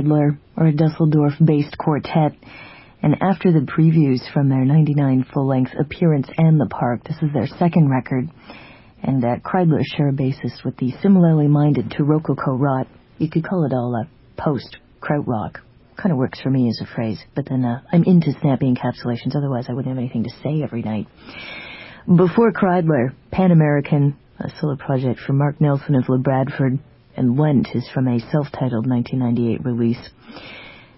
Kreidler, or a Dusseldorf-based quartet, and after the previews from their 99 full-length appearance and the park, this is their second record, and uh, Kreidler share a basis with the similarly minded to Rococo Rot. You could call it all a post krautrock. Kind of works for me as a phrase, but then uh, I'm into snappy encapsulations. Otherwise, I wouldn't have anything to say every night. Before Kreidler, Pan American, a solo project from Mark Nelson of LaBradford, and Went is from a self-titled 1998 release.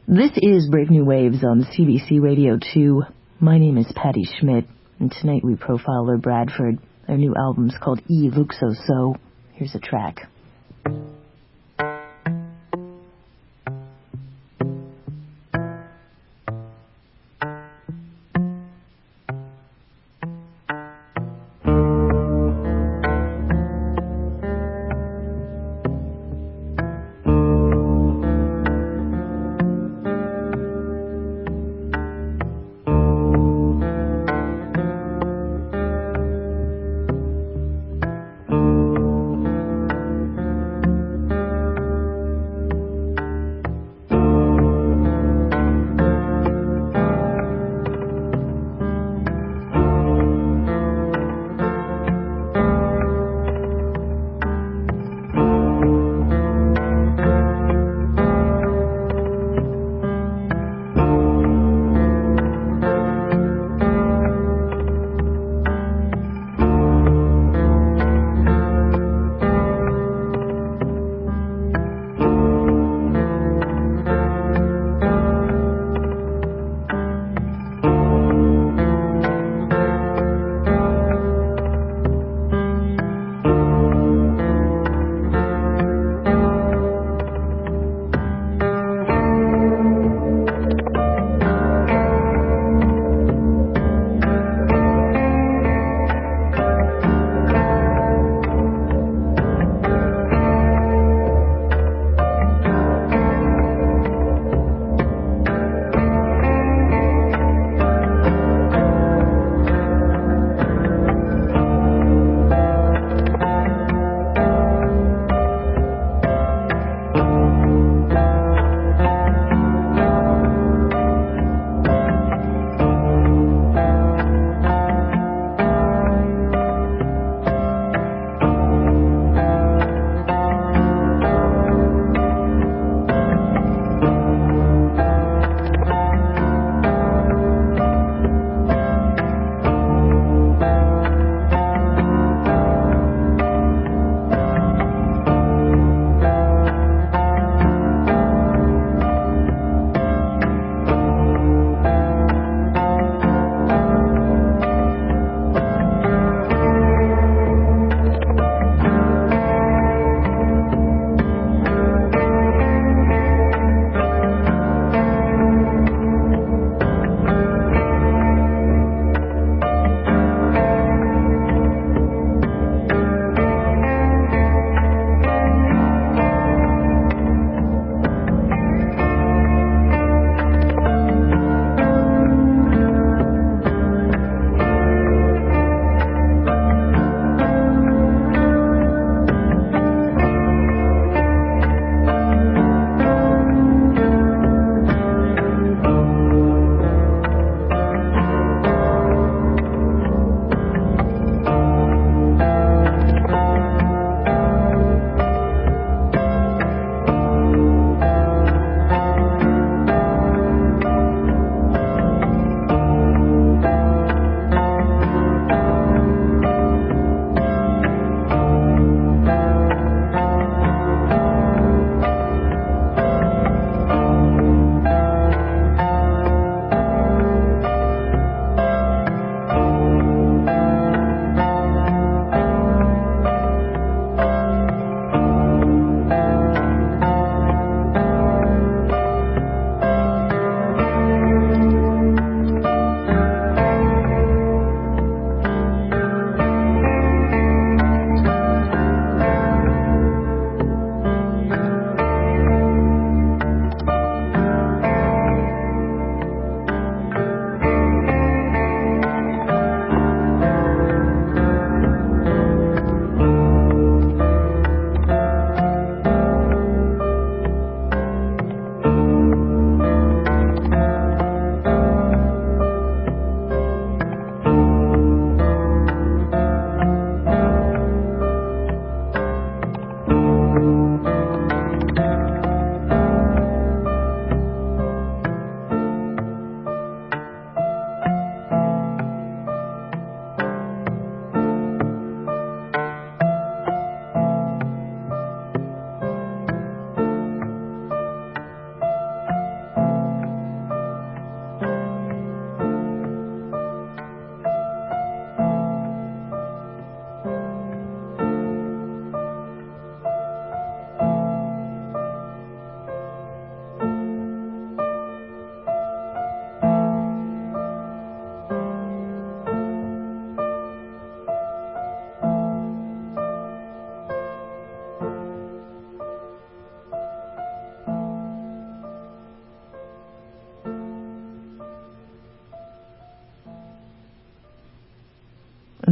This is Brave New Waves on CBC Radio 2. My name is Patti Schmidt, and tonight we profile LaBradford. Their new album's called E Luxo So. Here's a track.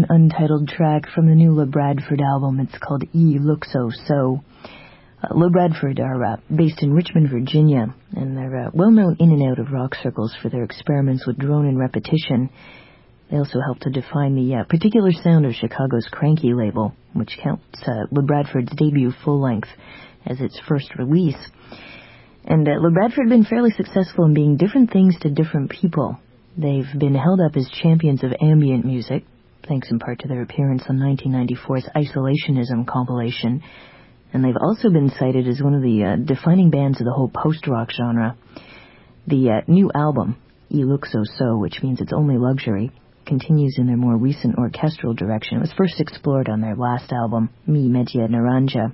Untitled track from the new LaBradford album. It's called E Luxo So. Uh, LaBradford are uh, based in Richmond, Virginia, and they're uh, well known in and out of rock circles for their experiments with drone and repetition. They also helped to define the uh, particular sound of Chicago's Kranky label, which counts uh, LaBradford's debut full length as its first release. And uh, LaBradford had been fairly successful in being different things to different people. They've been held up as champions of ambient music, thanks in part to their appearance on 1994's Isolationism compilation, and they've also been cited as one of the uh, defining bands of the whole post-rock genre. The uh, new album, E Luxo So, which means it's only luxury, continues in their more recent orchestral direction. It was first explored on their last album, Mi Media Naranja,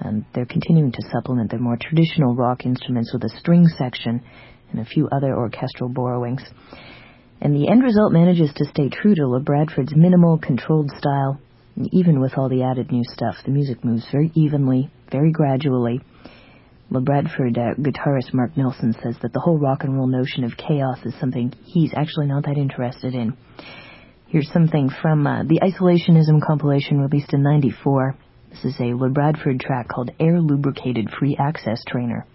and they're continuing to supplement their more traditional rock instruments with a string section and a few other orchestral borrowings. And the end result manages to stay true to LaBradford's minimal, controlled style. And even with all the added new stuff, the music moves very evenly, very gradually. LaBradford uh, guitarist Mark Nelson says that the whole rock and roll notion of chaos is something he's actually not that interested in. Here's something from uh, the Isolationism compilation released in 94. This is a LaBradford track called Air Lubricated Free Access Trainer.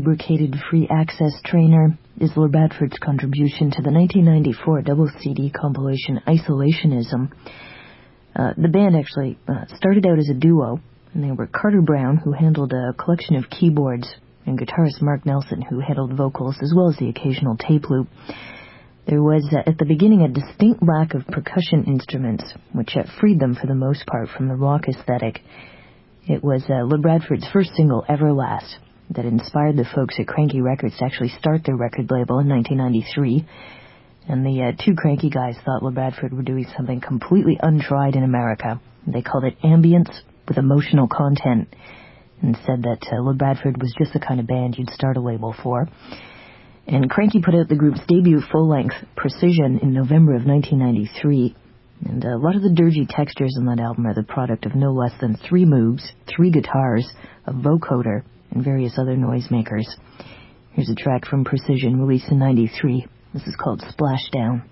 Lubricated free access trainer is LaBradford's contribution to the 1994 double CD compilation Isolationism. Uh, the band actually uh, started out as a duo, and they were Carter Brown, who handled a collection of keyboards and guitarist Mark Nelson, who handled vocals as well as the occasional tape loop. There was, uh, at the beginning, a distinct lack of percussion instruments, which uh, freed them for the most part from the rock aesthetic. It was uh, Bradford's first single, Everlast, that inspired the folks at Kranky Records to actually start their record label in 1993. And the uh, two cranky guys thought Labradford were doing something completely untried in America. They called it ambience with emotional content and said that uh, Labradford was just the kind of band you'd start a label for. And Kranky put out the group's debut full-length, Precision, in November of 1993. And a lot of the dirgy textures on that album are the product of no less than three Moogs, three guitars, a vocoder, and various other noisemakers. Here's a track from Precision released in 93. This is called Splashdown.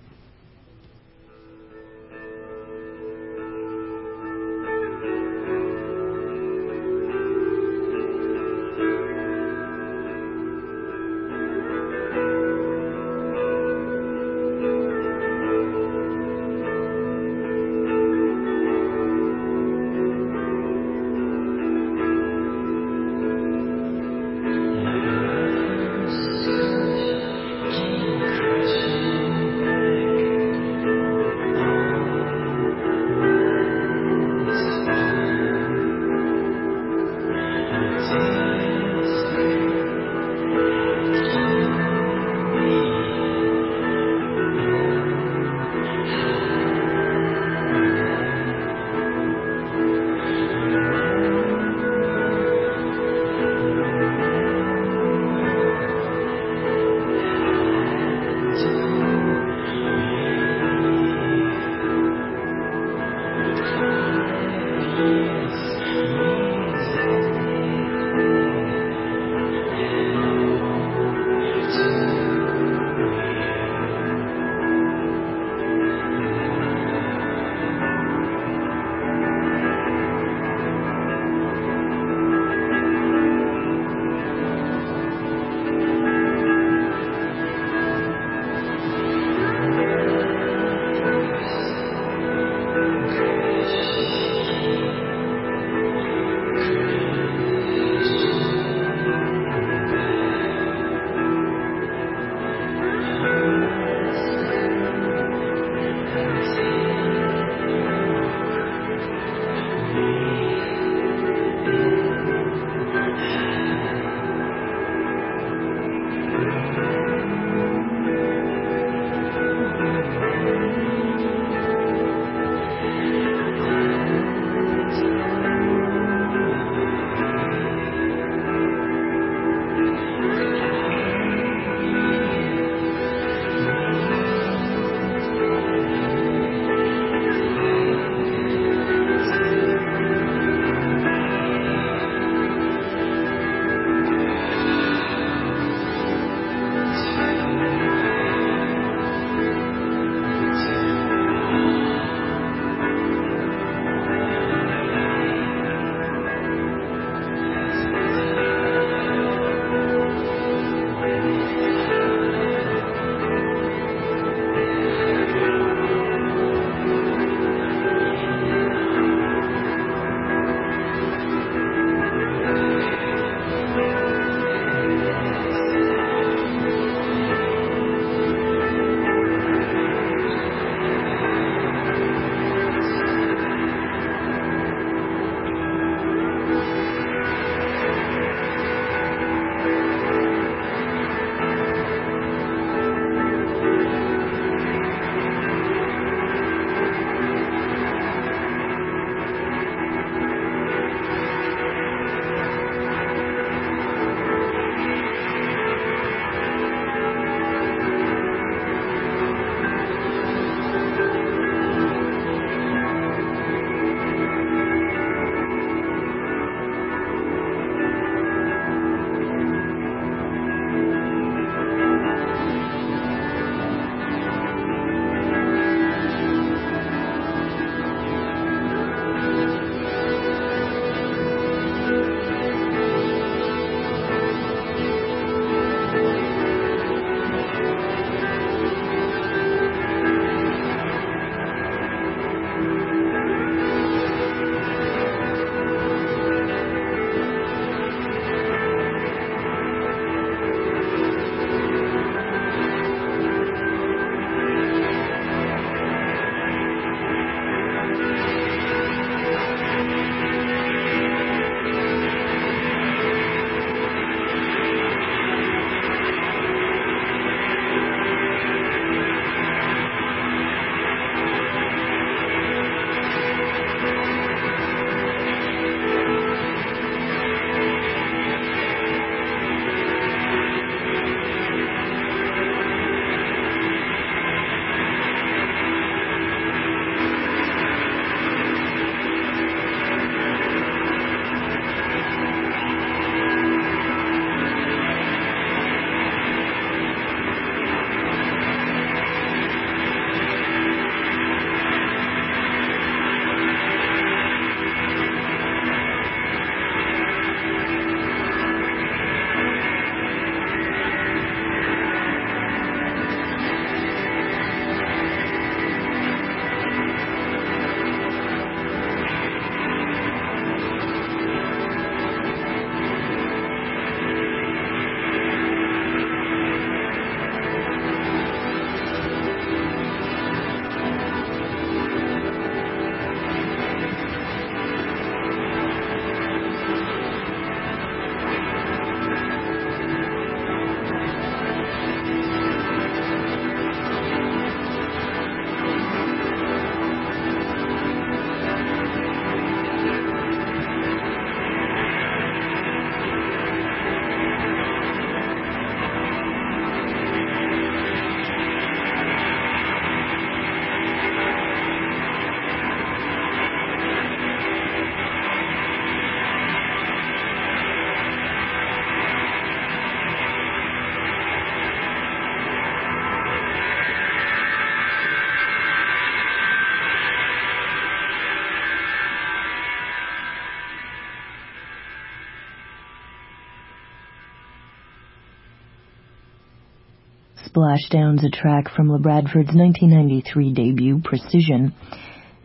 Splashdowns, a track from Labradford's 1993 debut, Precision.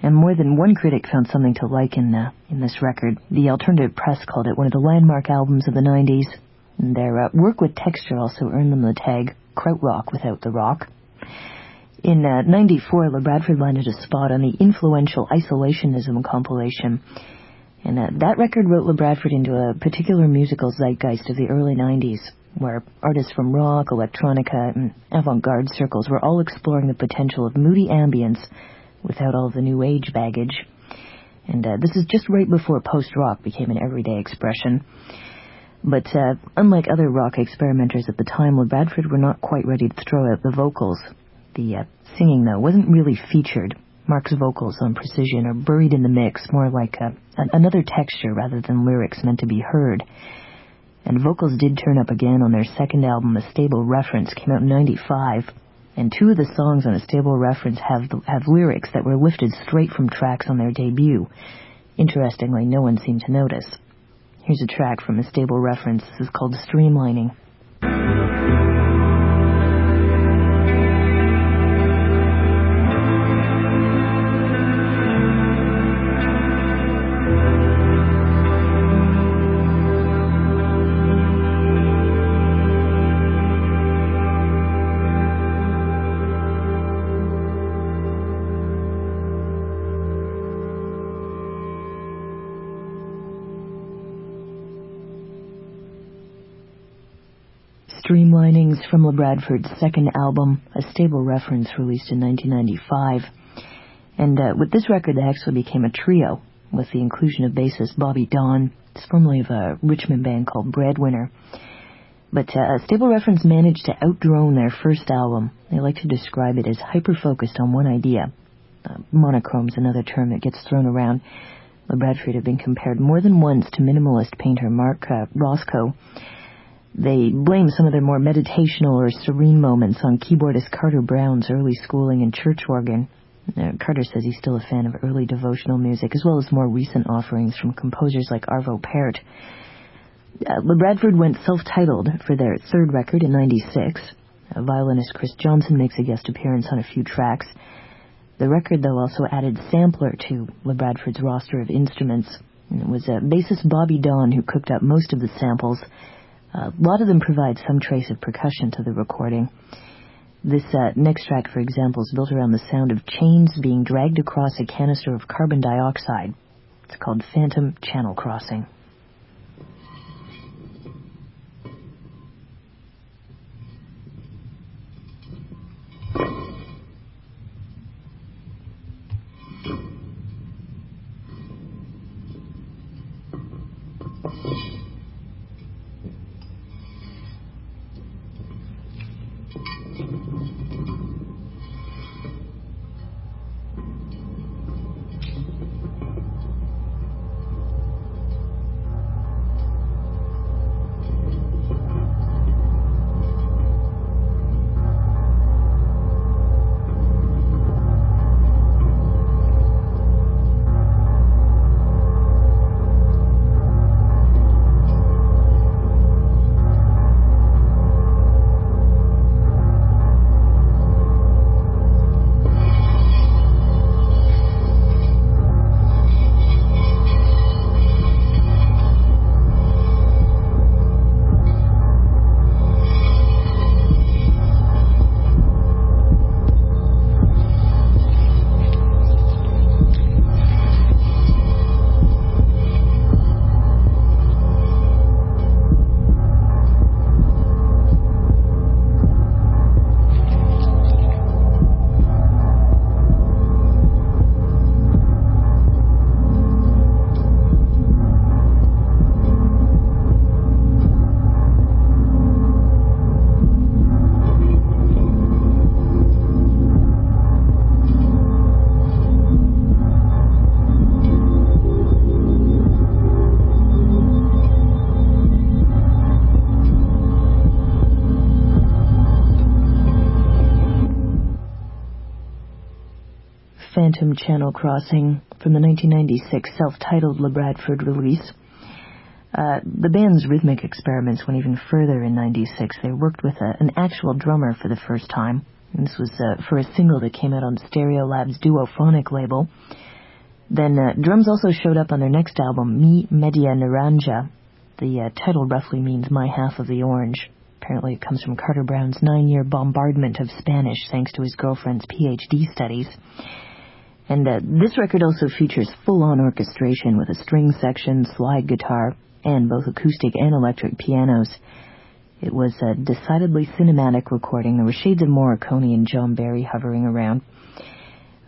And more than one critic found something to like in, uh, in this record. The alternative press called it one of the landmark albums of the 90s. And their uh, work with texture also earned them the tag Krautrock without the rock. In uh, 94, Labradford landed a spot on the influential Isolationism compilation. And uh, that record wrote Labradford into a particular musical zeitgeist of the early 90s, where artists from rock, electronica, and avant-garde circles were all exploring the potential of moody ambience without all the new age baggage. And uh, this is just right before post-rock became an everyday expression. But uh, unlike other rock experimenters at the time, Labradford were not quite ready to throw out the vocals. The uh, singing, though, wasn't really featured. Mark's vocals on Precision are buried in the mix, more like a, another texture rather than lyrics meant to be heard. And vocals did turn up again on their second album, A Stable Reference, came out in 95. And two of the songs on A Stable Reference have, have lyrics that were lifted straight from tracks on their debut. Interestingly, no one seemed to notice. Here's a track from A Stable Reference. This is called Streamlining. Labradford's second album, A Stable Reference, released in 1995. And uh, with this record, they actually became a trio, with the inclusion of bassist Bobby Donne, formerly of a Richmond band called Breadwinner. But uh, Stable Reference managed to outdrone their first album. They like to describe it as hyper-focused on one idea. Uh, is another term that gets thrown around. Labradford have been compared more than once to minimalist painter Mark uh, Rothko, they blame some of their more meditational or serene moments on keyboardist Carter Brown's early schooling in church organ. Uh, Carter says he's still a fan of early devotional music, as well as more recent offerings from composers like Arvo Pärt. Uh, Labradford went self-titled for their third record in 96. Uh, violinist Chris Johnson makes a guest appearance on a few tracks. The record, though, also added sampler to Labradford's roster of instruments. It was uh, bassist Bobby Donne who cooked up most of the samples, a lot of them provide some trace of percussion to the recording. This uh, next track, for example, is built around the sound of chains being dragged across a canister of carbon dioxide. It's called Phantom Channel Crossing. Channel Crossing from the 1996 self-titled Labradford release. Uh, the band's rhythmic experiments went even further in 96. They worked with a, an actual drummer for the first time. And this was uh, for a single that came out on Stereolab's Duophonic label. Then uh, drums also showed up on their next album, Mi Media Naranja. The uh, title roughly means My Half of the Orange. Apparently it comes from Carter Brown's nine-year bombardment of Spanish thanks to his girlfriend's PhD studies. And uh, this record also features full-on orchestration with a string section, slide guitar, and both acoustic and electric pianos. It was a decidedly cinematic recording. There were shades of Morricone and John Barry hovering around.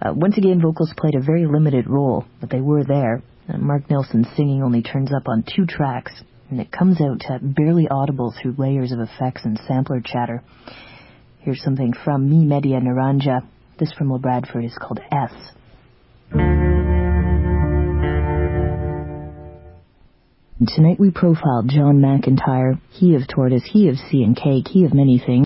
Uh, once again, vocals played a very limited role, but they were there. Uh, Mark Nelson's singing only turns up on two tracks, and it comes out uh, barely audible through layers of effects and sampler chatter. Here's something from Mi Media Naranja. This from LaBradford is called S. Tonight we profiled John McEntire, he of Tortoise, he of Sea and Cake, he of many things.